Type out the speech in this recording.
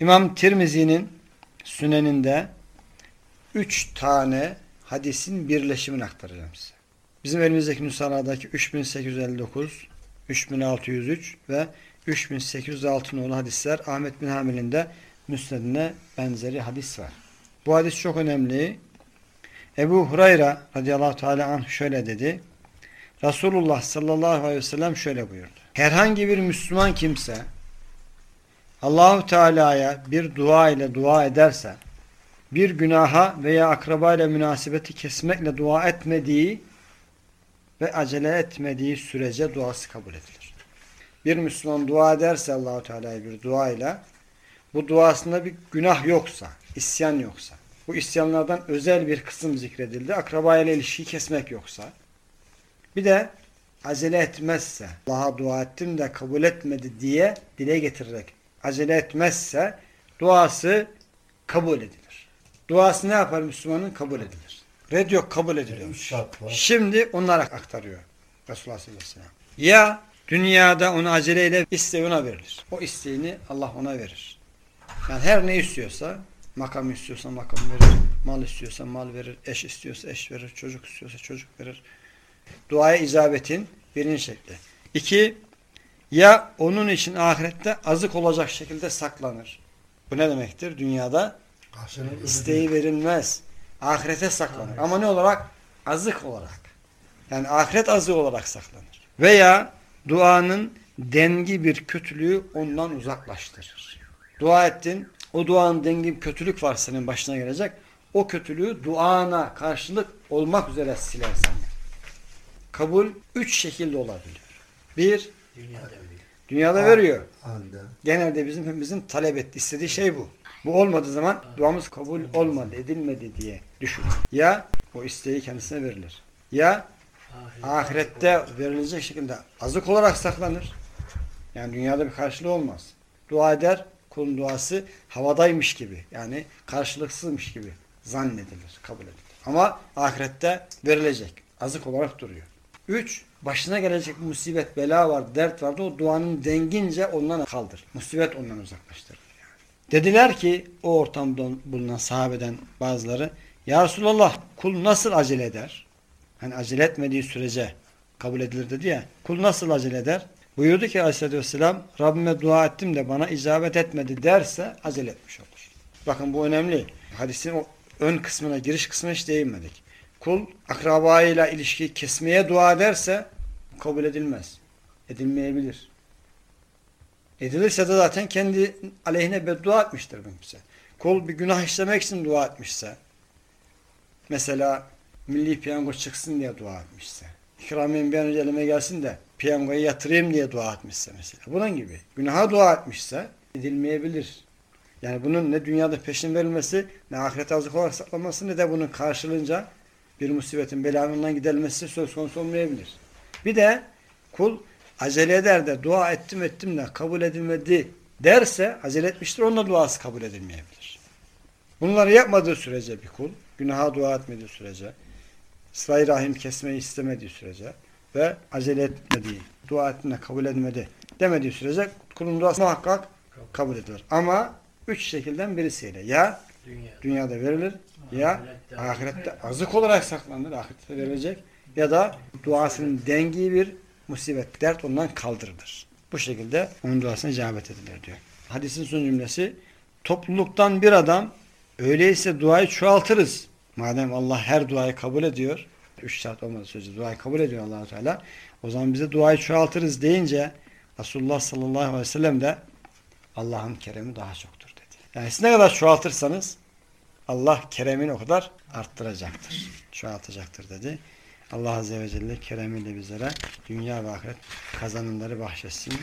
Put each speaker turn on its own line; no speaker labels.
İmam Tirmizi'nin süneninde üç tane hadisin birleşimini aktaracağım size. Bizim elimizdeki nüshalardaki 3859, 3603 ve 3806 nolu hadisler Ahmet bin Hamil'in de müsnedine benzeri hadis var. Bu hadis çok önemli. Ebu Hurayra radıyallahu teala anh şöyle dedi. Resulullah sallallahu aleyhi ve sellem şöyle buyurdu. Herhangi bir Müslüman kimse Allahu Teala'ya bir dua ile dua ederse bir günaha veya akraba ile münasebeti kesmekle dua etmediği ve acele etmediği sürece duası kabul edilir. Bir Müslüman dua ederse Allahu Teala'ya bir dua ile bu duasında bir günah yoksa, isyan yoksa, bu isyanlardan özel bir kısım zikredildi. Akraba ile ilişkiyi kesmek yoksa, bir de acele etmezse, Allah'a dua ettim de kabul etmedi diye dile getirerek acele etmezse duası kabul edilir. Duası ne yapar Müslümanın? Kabul edilir. Red yok kabul ediliyor. Şimdi onlara aktarıyor Resulullah sallallahu aleyhi ve sellem. Ya dünyada onu aceleyle isteği ona verilir. O isteğini Allah ona verir. Yani her ne istiyorsa makam istiyorsa makam verir. Mal istiyorsa mal verir. Eş istiyorsa eş verir. Çocuk istiyorsa çocuk verir. Duaya icabetin birinci şekli. İki, ya onun için ahirette azık olacak şekilde saklanır. Bu ne demektir? Dünyada
Karşılıklı
isteği verilmez. Ahirete saklanır. Ama ne olarak? Azık olarak. Yani ahiret azığı olarak saklanır. Veya duanın dengi bir kötülüğü ondan uzaklaştırır. Dua ettin. O duanın dengi bir kötülük var senin başına gelecek. O kötülüğü duana karşılık olmak üzere siler senden. Kabul üç şekilde olabiliyor. Bir,
Dünyada veriyor.
dünyada veriyor.
halde.
Genelde bizim hepimizin talep ettiği, istediği şey bu. Bu olmadığı zaman duamız kabul olmadı, edilmedi diye düşün. Ya o isteği kendisine verilir. Ya ahirette verilecek şekilde azık olarak saklanır. Yani dünyada bir karşılığı olmaz. Dua eder, kulun duası havadaymış gibi. Yani karşılıksızmış gibi zannedilir, kabul edilir. Ama ahirette verilecek. Azık olarak duruyor. Üç, başına gelecek musibet, bela var, dert vardı. O duanın dengince ondan kaldır. Musibet ondan uzaklaştırır. Yani. Dediler ki o ortamda bulunan sahabeden bazıları Ya Resulallah kul nasıl acele eder? Hani acele etmediği sürece kabul edilir dedi ya. Kul nasıl acele eder? Buyurdu ki Aleyhisselatü Vesselam Rabbime dua ettim de bana icabet etmedi derse acele etmiş olur. Bakın bu önemli. Hadisin o ön kısmına, giriş kısmına hiç değinmedik. Kul akrabayla ilişkiyi kesmeye dua ederse kabul edilmez. Edilmeyebilir. Edilirse de zaten kendi aleyhine beddua etmiştir kimse. Kul bir günah işlemek için dua etmişse, mesela milli piyango çıksın diye dua etmişse, ikramiyen bir an önce elime gelsin de piyangoyu yatırayım diye dua etmişse mesela. Bunun gibi. Günaha dua etmişse edilmeyebilir. Yani bunun ne dünyada peşin verilmesi, ne ahirete azık olarak saklanması, ne de bunun karşılığınca bir musibetin belanından giderilmesi söz konusu olmayabilir. Bir de kul acele eder de dua ettim ettim de kabul edilmedi derse acele etmiştir. Onun da duası kabul edilmeyebilir. Bunları yapmadığı sürece bir kul, günaha dua etmediği sürece, sıla rahim kesmeyi istemediği sürece ve acele etmediği, dua ettiğinde kabul edilmedi demediği sürece kulun duası muhakkak kabul edilir. Ama üç şekilden birisiyle ya
Dünya.
dünyada verilir ya
Ahirette.
ahirette azık olarak saklanır, ahirette verilecek ya da duasının dengi bir musibet, dert ondan kaldırılır. Bu şekilde onun duasına icabet edilir diyor. Hadisin son cümlesi topluluktan bir adam öyleyse duayı çoğaltırız. Madem Allah her duayı kabul ediyor, üç şart olmadığı sürece duayı kabul ediyor allah Teala. O zaman bize duayı çoğaltırız deyince Resulullah sallallahu aleyhi ve sellem de Allah'ın keremi daha dedi. Yani siz ne kadar çoğaltırsanız Allah keremini o kadar arttıracaktır. Çoğaltacaktır dedi. Allah Azze ve Celle keremiyle bizlere dünya ve ahiret kazanımları bahşetsin.